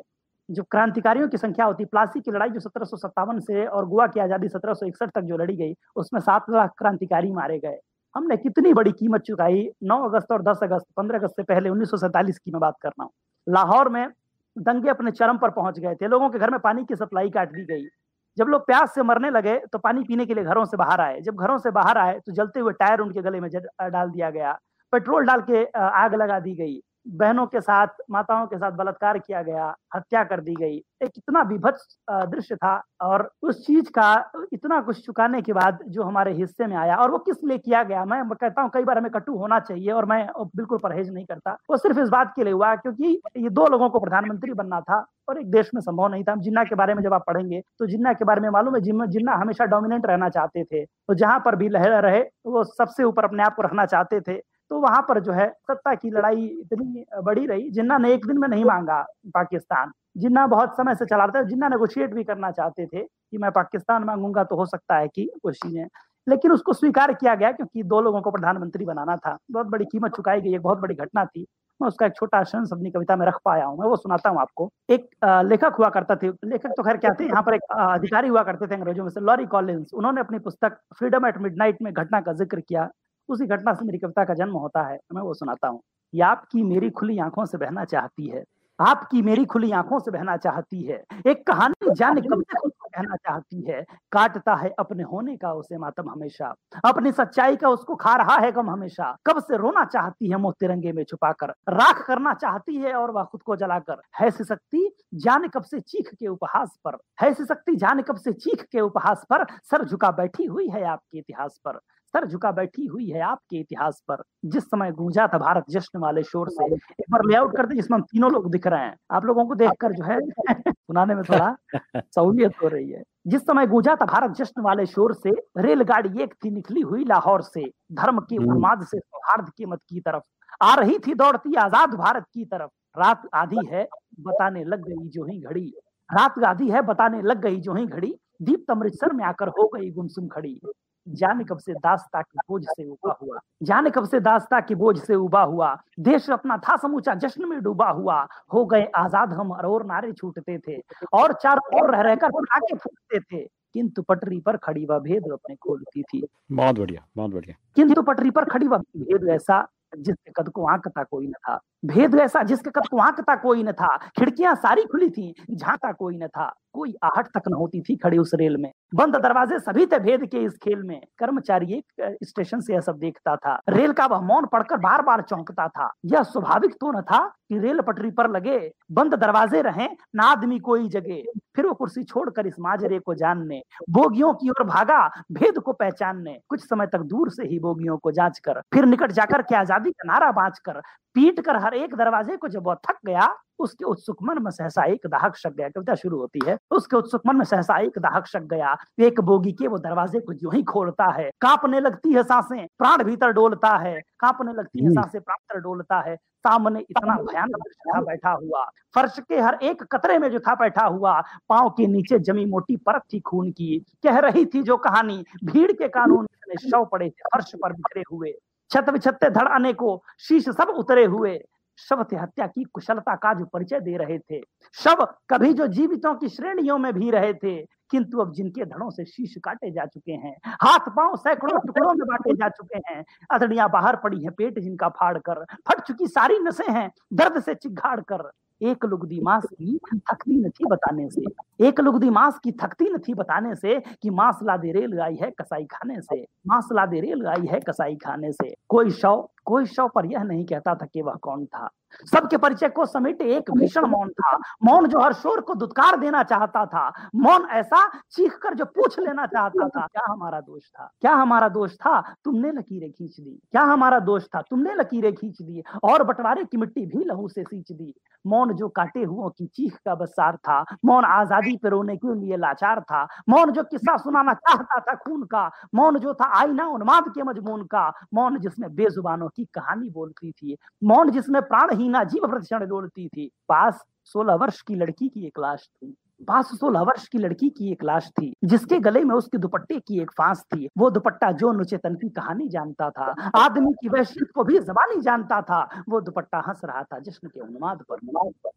जो क्रांतिकारियों की संख्या होती, प्लासी की लड़ाई जो सत्रह सौ सत्तावन से और गोवा की आज़ादी सत्रह सौ इकसठ तक जो लड़ी गई, उसमें सात लाख क्रांतिकारी मारे गए। हमने कितनी बड़ी कीमत चुकाई 9 अगस्त और 10 अगस्त 15 अगस्त से पहले उन्नीस सौ सैंतालीस की मैं बात कर रहा हूँ। लाहौर में दंगे अपने चरम पर पहुँच गए थे, लोगों के घर में पानी की सप्लाई काट दी गई। जब लोग प्यास से मरने लगे तो पानी पीने के लिए घरों से बाहर आए। जब घरों से बाहर आए तो जलते हुए टायर उनके गले में डाल दिया गया। पेट्रोल डाल के आग लगा दी गई। बहनों के साथ, माताओं के साथ बलात्कार किया गया, हत्या कर दी गई। एक इतना विभत्स दृश्य था और उस चीज़ का इतना कुछ चुकाने के बाद जो हमारे हिस्से में आया और वो किस लिए किया गया, मैं कहता हूँ कई बार हमें कटु होना चाहिए और मैं बिल्कुल परहेज नहीं करता। वो सिर्फ़ इस बात के लिए हुआ क्योंकि ये दो लोगों को प्रधानमंत्री बनना था और एक देश में संभव नहीं था। जिन्ना के बारे में जब आप पढ़ेंगे तो जिन्ना के बारे में मालूम है जिन्ना हमेशा डोमिनेंट रहना चाहते थे। तो जहाँ पर भी लहर रहे, वो सबसे ऊपर अपने आप को रखना चाहते थे। तो वहाँ पर जो है सत्ता की लड़ाई इतनी बड़ी रही, जिन्ना ने एक दिन में नहीं मांगा पाकिस्तान, जिन्ना बहुत समय से चला रहा था, जिन्ना नेगोशिएट भी करना चाहते थे कि मैं पाकिस्तान मांगूँगा तो हो सकता है कि कुछ चीज़ें, लेकिन उसको स्वीकार किया गया क्योंकि दो लोगों को प्रधानमंत्री बनाना था। बहुत बड़ी कीमत चुकाई गई, एक बहुत बड़ी घटना थी। मैं उसका एक छोटा अंश अपनी कविता में रख पाया हूँ, मैं वो सुनाता हूँ आपको। एक लेखक हुआ करता थे, लेखक तो खैर क्या थे, यहाँ पर एक अधिकारी हुआ करते थे अंग्रेज़ों में से, लॉरी कॉलिंस उन्होंने अपनी पुस्तक फ्रीडम एट मिडनाइट में घटना का ज़िक्र किया। उसी घटना से मेरी कविता का जन्म होता है। मैं वो सुनाता हूँ। ये आपकी मेरी खुली आँखों से बहना चाहती है। आपकी मेरी खुली आँखों से बहना चाहती है। एक कहानी जाने कब तक कहना चाहती है। काटता है अपने होने का उसे मातम हमेशा। अपनी सच्चाई का उसको खा रहा है गम हमेशा। कब से रोना चाहती है मोह तिरंगे में छुपाकर। राख करना चाहती है और वह खुद को जलाकर। है शक्ति जाने कब से चीख के उपहास पर। है शक्ति जाने कब से चीख के उपहास पर। सर झुका बैठी हुई है आपके इतिहास पर। सर झुका बैठी हुई है आपके इतिहास पर। जिस समय गूंजा था भारत जश्न वाले शोर से एक बार लेआउट करते जिसमें हम तीनों लोग दिख रहे हैं। आप लोगों को देखकर जो है सुनाने में थोड़ा सहूलियत हो रही है। जिस समय गूंजा था भारत जश्न वाले शोर से रेलगाड़ी एक थी निकली हुई लाहौर से धर्म के हम्म। उन्माद से सौहार्द की मत की तरफ़। आ रही थी दौड़ती आज़ाद भारत की तरफ़। रात आधी है बताने लग गई जो ही घड़ी। रात आधी है बताने लग गई जो ही घड़ी। दीप अमृतसर में आकर हो गई गुमसुम खड़ी। जाने कब से दास्ता के बोझ से उबा हुआ जाने कब से दास्ता के बोझ से उबा हुआ देश अपना था समूचा जश्न में डूबा हुआ हो गए आज़ाद हम और नारे छूटते थे और चार और रह रहकर पटाखे फूटते थे किंतु पटरी पर खड़ी वह भेद अपने खोलती थी। बहुत बढ़िया बहुत बढ़िया। किंतु पटरी पर खड़ी वह भेद ऐसा जिसके कद को आंकता कोई न था। भेद ऐसा जिसके कद को आंकता कोई न था, खिड़कियाँ सारी खुली थी झांका कोई न था, कोई आहट तक न होती थी खड़े उस रेल में। बंद दरवाजे सभी थे भेद के इस खेल में। कर्मचारी एक स्टेशन से यह सब देखता था। रेल का वह मौन पढ़कर बार बार चौंकता था। यह स्वाभाविक तो न था कि रेल पटरी पर लगे, बंद दरवाजे रहे, न आदमी कोई जगे। फिर वो कुर्सी छोड़कर इस माजरे को जानने, बोगियों की ओर भागा, भेद को पहचानने। कुछ समय तक दूर से ही बोगियों को जाँच कर फिर निकट जाकर के आज़ादी का नारा बांच कर पीट कर हर एक दरवाजे को जब वह थक गया उसके उत्सुक मन में सहसा एक दाहक शक गया। कविता शुरू होती है। उसके उत्सुक मन में सहसा एक दाहक शक गया। एक बोगी के वो दरवाजे को यूँ ही खोलता है। कांपने लगती है साँसें प्राण भीतर डोलता है। कांपने लगती है। साँसें प्राण भीतर डोलता है। सामने इतना भयानक था बैठा हुआ। फर्श के हर एक कतरे में जो था बैठा हुआ पाँव के नीचे जमी मोटी परत थी खून की। कह रही थी जो कहानी भीड़ के कानून शव पड़े थे फर्श पर बिखरे हुए। छत विछत्ते धड़ आने को शीश सब उतरे हुए। शव हत्या की कुशलता का जो परिचय दे रहे थे। शव कभी जो जीवितों की श्रेणियों में भी रहे थे, किंतु अब जिनके धड़ों से शीश काटे जा चुके हैं, हाथ पाँव सैकड़ों टुकड़ों में बांटे जा चुके हैं अदड़िया बाहर पड़ी हैं, पेट जिनका फाड़ कर फट चुकी सारी नसें हैं, दर्द से चिघाड़ कर। एक लुगदी मांस की थकती नहीं थी बताने से एक लुगदी मांस की थकती नहीं थी बताने से कि मांस ला दे रेल गाई है कसाई खाने से मांस ला दे रेल गाई है कसाई खाने से। कोई शव कोई शव पर यह नहीं कहता था कि वह कौन था। सबके परिचय को समेटे एक भीषण मौन था। मौन जो हर शोर को दुत्कार देना चाहता था, मौन ऐसा चीख कर जो पूछ लेना चाहता था, क्या हमारा दोष था? क्या हमारा दोष था? तुमने लकीरें खींच दी। क्या हमारा दोष था? तुमने लकीरें खींच दी और बंटवारे की मिट्टी भी लहू से सींच दी। मौन जो काटे हुओं की चीख का बसार था, मौन आज़ादी पे रोने के लिए लाचार था, मौन जो किस्सा सुनाना चाहता था खून का, मौन जो था आईना उन्माद के मजमून का, मौन जिसमें बेजुबानों की कहानी बोलती थी। मौन जिसमें प्राणहीना जीव प्रतिक्षण डोलती थी। पास सोलह वर्ष की लड़की की एक लाश थी। पास सोलह वर्ष की लड़की की एक लाश थी, जिसके गले में उसके दुपट्टे की एक फांस थी। वो दुपट्टा जो नुचेतन की कहानी जानता था, आदमी की वहशियत को भी जबानी जानता था। वो दुपट्टा हंस रहा था जश्न के उन्माद पर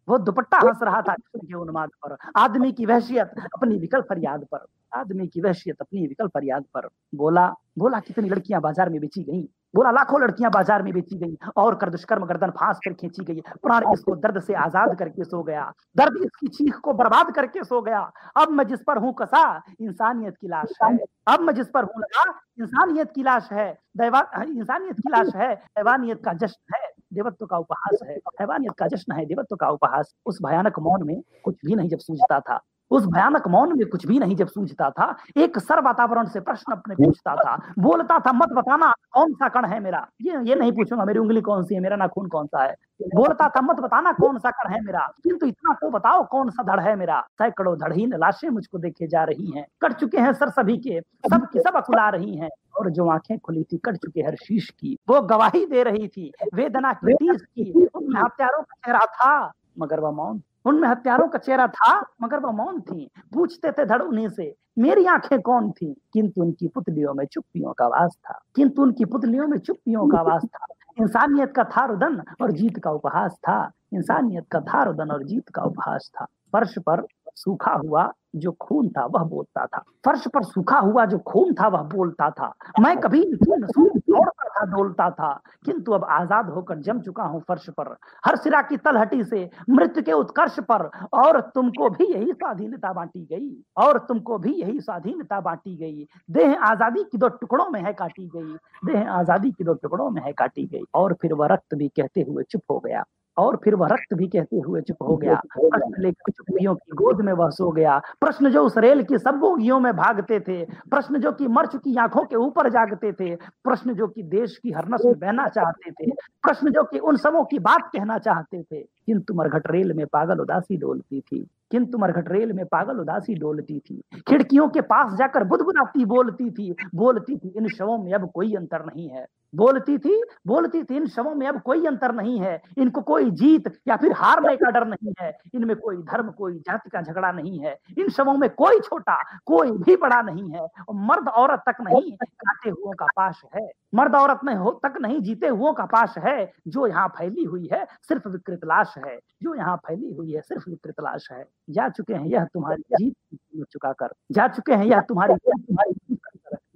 वो दुपट्टा हंस रहा था जश्न के उन्माद पर। आदमी की वहशियत अपनी विकल फरियाद पर। आदमी की वहशियत अपनी विकल फरियाद पर। बोला बोला, कितनी लड़कियाँ बाज़ार में बेची गई। बोला लाखों लड़कियाँ बाज़ार में बेची गई और कर दुष्कर्म गर्दन फांस कर खींची गई। प्राण इसको दर्द से आज़ाद करके सो गया। दर्द इसकी चीख को बर्बाद करके सो गया। अब मैं जिस पर हूँ कसा, इंसानियत की लाश है। अब मैं जिस पर हूँ लगा, इंसानियत की लाश है। इंसानियत की लाश है। हैवानियत का जश्न है। देवत्व का उपहास है। हैवानियत का जश्न है। देवत्व का उपहास। उस भयानक मौन में कुछ भी नहीं जब सूझता था। उस भयानक मौन में कुछ भी नहीं जब सूझता था एक सर वातावरण से प्रश्न अपने पूछता था बोलता था मत बताना कौन सा कण है मेरा? ये ये नहीं पूछूँगा मेरी उंगली कौन सी है मेरा नाखून कौन सा है। बोलता था मत बताना कौन सा कण है मेरा? किंतु इतना तो बताओ कौन सा धड़ है मेरा? सैकड़ों धड़हीन लाशें मुझको देखे जा रही हैं कट चुके हैं सर सभी के सब की सब अकुला रही हैं। और जो आँखें खुली थी कट चुके हर शीश की वो गवाही दे रही थी वेदना की हत्यारों का चेहरा था मगर वह मौन उनमें हत्यारों का चेहरा था, मगर वह मौन थी। पूछते थे धड़ उन्हीं से, मेरी आँखें कौन थी? किंतु उनकी पुतलियों में चुप्पियों का आवाज़ था। किंतु उनकी पुतलियों में चुप्पियों का आवाज़ था। इंसानियत का था रुदन और जीत का उपहास था। इंसानियत का था रुदन और जीत का उपहास था। फर्श पर सूखा हुआ जो खून था वह बोलता था। फर्श पर सूखा हुआ जो खून था वह बोलता था। मैं कभी दौड़ता था, डोलता था। किंतु अब आज़ाद होकर जम चुका हूँ फर्श पर। हर सिरा की तलहटी से मृत्यु के उत्कर्ष पर। और तुमको भी यही स्वाधीनता बांटी गई। और तुमको भी यही स्वाधीनता बांटी गई। देह आज़ादी की दो टुकड़ों में है काटी गई। देह आज़ादी की दो टुकड़ों में है काटी गई। और फिर वह रक्त भी कहते हुए चुप हो गया। और फिर वह रक्त भी कहते हुए चुप हो गया। प्रश्न लेकर चुपियों की गोद में वह सो गया। प्रश्न जो उस रेल की सब बोगियों में भागते थे प्रश्न जो की मर चुकी आँखों के ऊपर जागते थे प्रश्न जो की देश की हरनस में बहना चाहते थे प्रश्न जो की उन सबों की बात कहना चाहते थे। किंतु मरघट रेल में पागल उदासी डोलती थी। किंतु मरघट रेल में पागल उदासी डोलती थी। खिड़कियों के पास जाकर बुदबुदाती बोलती थी बोलती थी, इन शवों में अब कोई अंतर नहीं है। बोलती थी बोलती थी, इन शवों में अब कोई अंतर नहीं है। इनको कोई जीत या फिर हारने का डर नहीं है। इनमें कोई धर्म, कोई जाति का झगड़ा नहीं है। इन शवों में कोई छोटा, कोई भी बड़ा नहीं है। और मर्द औरत तक नहीं काटे हुओं का पाश है। मर्द औरत में हो, तक नहीं जीते हुओं का पाश है। जो यहाँ फैली हुई है, सिर्फ़ विकृत लाश है जो यहाँ फैली हुई है सिर्फ़ विकृत लाश है। जा चुके हैं यह तुम्हारी जीत चुका कर जा चुके हैं यह तुम्हारी तुम्हारी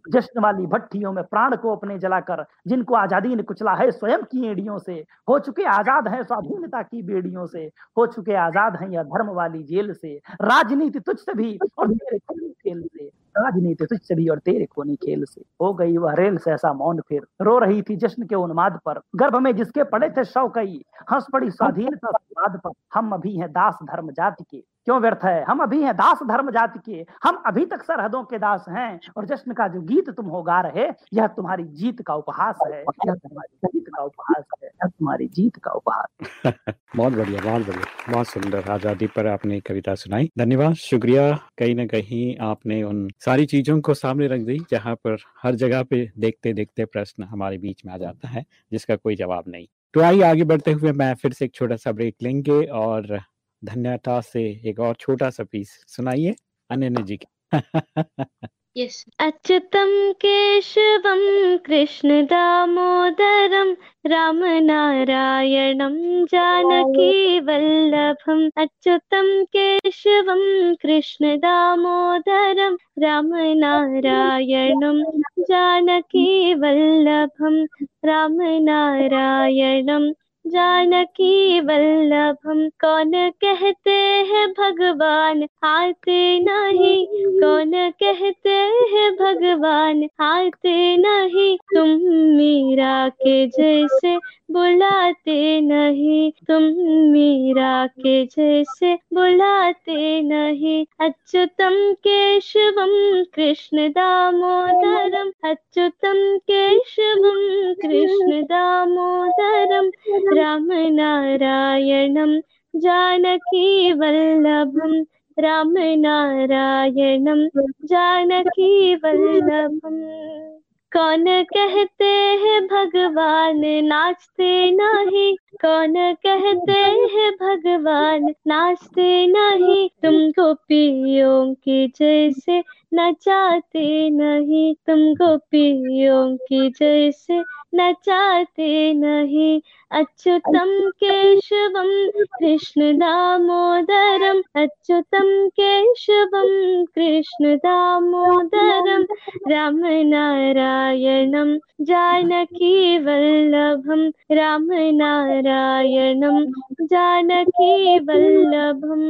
जश्न वाली भट्टियों में प्राण को अपने जलाकर जिनको आज़ादी ने कुचला है स्वयं की एड़ियों से हो चुके आज़ाद हैं स्वाधीनता की बेड़ियों से हो चुके आज़ाद हैं या धर्म वाली जेल से राजनीति तुझसे भी और तेरे खेल से। राजनीति तुझसे भी और तेरे कोनी खेल से। हो गई वह रेल से ऐसा मौन फिर। रो रही थी जश्न के उन्माद पर। गर्भ में जिसके पड़े थे शव कई हंस पड़ी स्वाधीनता पर। हम अभी हैं दास धर्म जाति के। क्यों व्यर्थ है? हम अभी हैं दास धर्म जाति के। हम अभी तक सरहदों के दास हैं और जश्न का जो गीत तुम हो गा रहे यह तुम्हारी जीत का उपहास है। यह तुम्हारी जीत का उपहास है। यह तुम्हारी जीत का उपहास बहुत बढ़िया बहुत बढ़िया। बहुत सुंदर आज़ादी पर आपने कविता सुनाई। धन्यवाद शुक्रिया। कहीं ना कहीं आपने उन सारी चीज़ों को सामने रख दी जहाँ पर हर जगह पे देखते देखते प्रश्न हमारे बीच में आ जाता है जिसका कोई जवाब नहीं। तो आइए आगे बढ़ते हुए मैं फिर से एक छोटा सा ब्रेक लेंगे और धन्यता से एक और छोटा सा पीस सुनाइए अनन्या जी Yes. अच्युतं केशवं कृष्णदामोदरं रामनारायणं जानकीवल्लभम् अच्युतं केशवं कृष्णदामोदरं रामनारायणं जानकीवल्लभं रामनारायणं जानकी वल्लभम, कौन कहते हैं भगवान? आते नहीं, कौन कहते हैं भगवान? आते नहीं, तुम मीरा के जैसे बुलाते नहीं तुम मीरा के जैसे। बुलाते नहीं अच्युतम केशवम कृष्ण दामोदरम। अच्युतम केशवम कृष्ण दामोदरम। राम नारायणं जानकी वल्लभम। राम नारायणं जानकी वल्लभम। कौन कहते हैं भगवान? नाचते नहीं। कौन कहते हैं भगवान? नाचते नहीं तुम गोपियों की जैसे नचाते नहीं तुम गोपियों की जैसे नचाते नहीं। अच्युतम केशवम, कृष्ण दामोदरम, अच्युतम केशवम, कृष्ण दामोदरम, राम नारायणम, जानकी वल्लभम, राम नारायणम जानकी वल्लभम।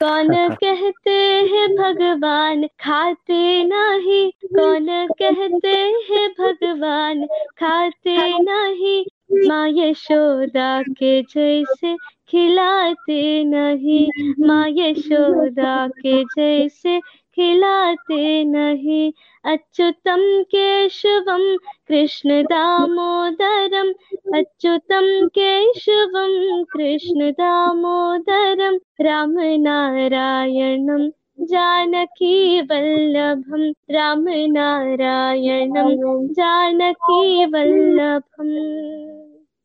कौन कहते हैं भगवान? खाते नहीं। कौन कहते हैं भगवान? खाते नहीं। माँ यशोदा के जैसे खिलाते नहीं। माँ यशोदा के जैसे खिलाते नहीं। अच्युतम केशवम कृष्ण दामोदरम अच्युतम केशवम कृष्ण दामोदरम राम नारायणम जानकी वल्लभम राम नारायणम जानकी वल्लभम।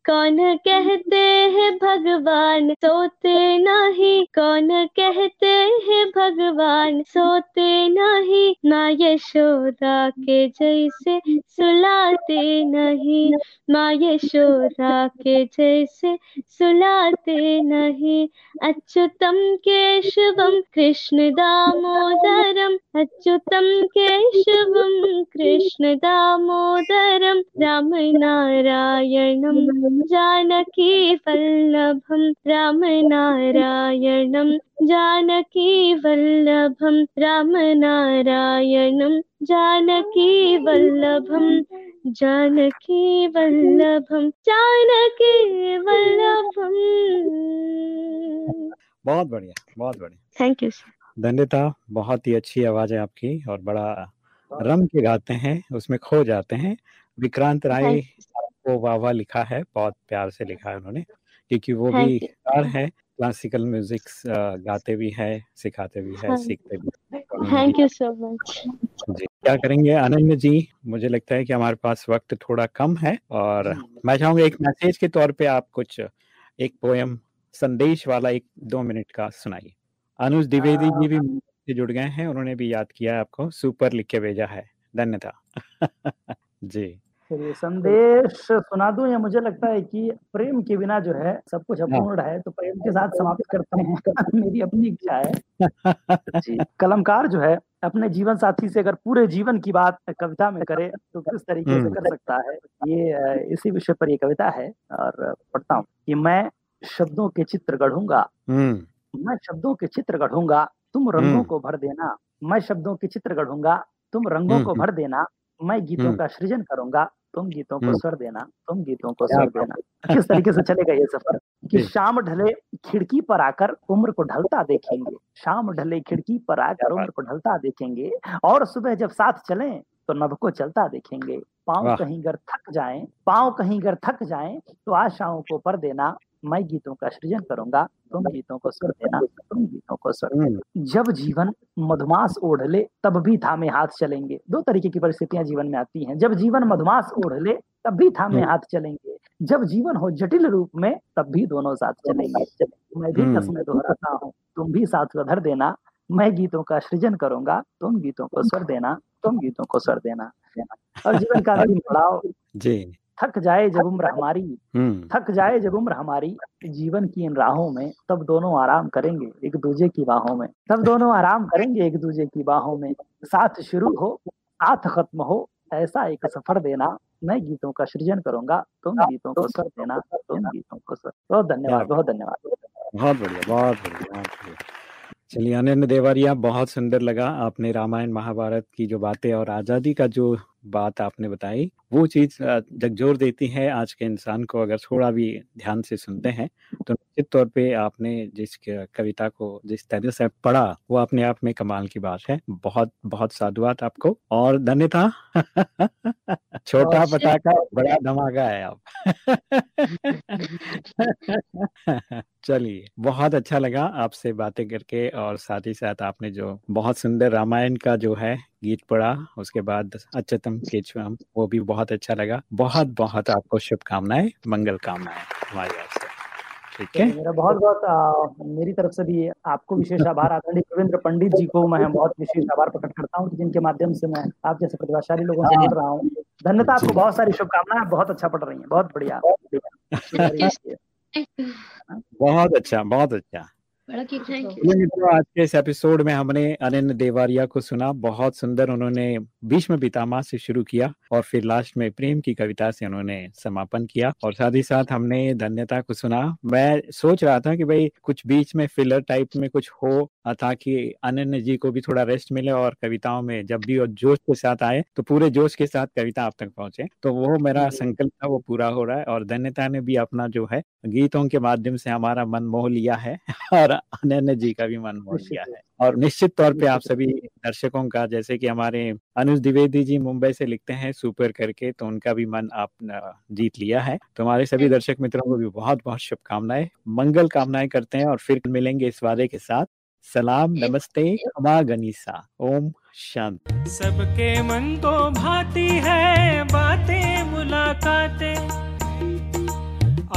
कौन कहते हैं भगवान? सोते नहीं। कौन कहते हैं भगवान? सोते नहीं। माँ यशोदा के जैसे सुलाते नहीं। माँ यशोदा के जैसे सुलाते नहीं। अच्युतम केशवम कृष्ण दामोदरम। अच्युतम केशवम कृष्ण दामोदरम। राम नारायणम। जानकी वल्लभम राम नारायणम। जानकी वल्लभम राम नारायणम। जानकी वल्लभम जानकी वल्लभम जानकी वल्लभम। बहुत बढ़िया बहुत बढ़िया। थैंक यू धन्यता बहुत ही अच्छी आवाज़ है आपकी और बड़ा रम के गाते हैं उसमें खो जाते हैं। विक्रांत राय को वाह वाह लिखा है बहुत प्यार से लिखा है उन्होंने क्योंकि वो भी कार है क्लासिकल म्यूज़िक गाते भी है सिखाते भी है हाँ। सीखते भी थैंक यू सो मच। जी क्या करेंगे? अनन्य जी मुझे लगता है कि हमारे पास वक्त थोड़ा कम है और मैं चाहूँगा एक मैसेज के तौर पे आप कुछ एक पोयम संदेश वाला एक दो मिनट का सुनाइए। अनुज द्विवेदी जी भी जुड़ गए हैं उन्होंने भी याद किया है आपको सुपर लिख के भेजा है धन्यवाद जी। चलिए संदेश सुना दूँ या मुझे लगता है कि प्रेम के बिना जो है सब कुछ हाँ। अपूर्ण है तो प्रेम के साथ समाप्त करते हैं। मेरी अपनी इच्छा है। जी कलमकार जो है अपने जीवन साथी से अगर पूरे जीवन की बात कविता में करे तो किस तरीके से हम्म। कर सकता है? ये इसी विषय पर ये कविता है और पढ़ता हूँ कि मैं शब्दों के चित्र गढ़ूँगा। हम्म। मैं शब्दों के चित्र गढ़ूँगा। तुम रंगों हम्म। को भर देना। मैं शब्दों के चित्र गढ़ूँगा। तुम रंगों को भर देना। मैं गीतों का सृजन करूँगा। तुम गीतों को सर देना तुम गीतों को सर देना। किस तरीके से चलेगा ये सफ़र? कि शाम ढले खिड़की पर आकर उम्र को ढलता देखेंगे। शाम ढले खिड़की पर आकर उम्र को ढलता देखेंगे और सुबह जब साथ चले तो नभ को चलता देखेंगे। पाँव कहीं घर थक जाए पाँव कहीं घर थक जाए तो आशाओं को पर देना मैं गीतों का सृजन करूँगा तुम गीतों को स्वर देना तुम गीतों को स्वर देना जब जीवन मधुमास ओढ़ ले तब भी थामे हाथ चलेंगे। दो तरीके की परिस्थितियाँ जीवन में आती हैं। जब जीवन मधुमास ओढ़ ले तब भी थामे हाथ चलेंगे। जब जीवन हो जटिल रूप में तब भी दोनों साथ चलेंगे। मैं भी कसमें दोहराता हूँ तुम भी साथ धर देना। मैं गीतों का सृजन करूँगा तुम गीतों को स्वर देना तुम गीतों को स्वर देना। और जीवन का अंतिम पड़ाव जी। थक जाए जब उम्र हमारी हम्म। थक जाए जब उम्र हमारी जीवन की इन राहों में तब दोनों आराम करेंगे एक दूजे की बाहों में। तब दोनों आराम करेंगे एक दूजे की बाहों में। साथ शुरू हो साथ खत्म हो ऐसा एक सफ़र देना। मैं गीतों का सृजन करूँगा तुम गीतों को सर देना तुम गीतों को सर बहुत धन्यवाद बहुत धन्यवाद। बहुत बढ़िया बहुत बढ़िया चलिए अनन्य देवारिया बहुत सुंदर लगा आपने रामायण महाभारत की जो बातें और आज़ादी का जो बात आपने बताई, वो चीज़ झकझोर देती है आज के इंसान को अगर थोड़ा भी ध्यान से सुनते हैं तो निश्चित तौर पे आपने जिस कविता को जिस तरह से पढ़ा, वो अपने आप में कमाल की बात है। बहुत बहुत साधुवाद आपको और धन्यता। छोटा पटाखा बड़ा धमाका है आप चलिए बहुत अच्छा लगा आपसे बातें करके और साथ ही साथ आपने जो बहुत सुंदर रामायण का जो है गीत पढ़ा उसके बाद अच्युतम के वो भी बहुत अच्छा लगा। बहुत बहुत आपको शुभकामनाएँ मंगल कामनाएँ हमारी ओर से ठीक है। मेरा बहुत बहुत मेरी तरफ़ से भी आपको विशेष आभार। आदरणीय रविंद्र पंडित जी को मैं बहुत विशेष आभार प्रकट करता हूँ जिनके माध्यम से मैं आप जैसे प्रतिभाशाली लोगों से मिल रहा हूँ। धन्यता आपको बहुत सारी शुभकामनाएँ बहुत अच्छा पढ़ रही है बहुत बढ़िया। बहुत अच्छा बहुत अच्छा। मित्रों आज के इस एपिसोड में हमने अनिल देवारिया को सुना। बहुत सुंदर उन्होंने भीष्म पितामह से शुरू किया और फिर लास्ट में प्रेम की कविता से उन्होंने समापन किया और साथ ही साथ हमने धन्यता को सुना। मैं सोच रहा था कि भाई कुछ बीच में फिलर टाइप में कुछ हो ताकि अनन्य जी को भी थोड़ा रेस्ट मिले और कविताओं में जब भी और जोश के साथ आए तो पूरे जोश के साथ कविता आप तक पहुँचे। तो वो मेरा संकल्प था वो पूरा हो रहा है और धन्यता ने भी अपना जो है गीतों के माध्यम से हमारा मन मोह लिया है। और अनन्य जी का भी मन मोह लिया है। और निश्चित तौर पे आप सभी दर्शकों का जैसे कि हमारे अनुज द्विवेदी जी मुंबई से लिखते हैं सुपर करके तो उनका भी मन आप जीत लिया है। तो हमारे सभी दर्शक मित्रों को भी बहुत बहुत शुभकामनाएँ मंगल कामनाएँ करते हैं और फिर मिलेंगे इस वादे के साथ। सलाम नमस्ते हमा गनीसा ओम शांत। सबके मन तो भाती है बातें मुलाकातें।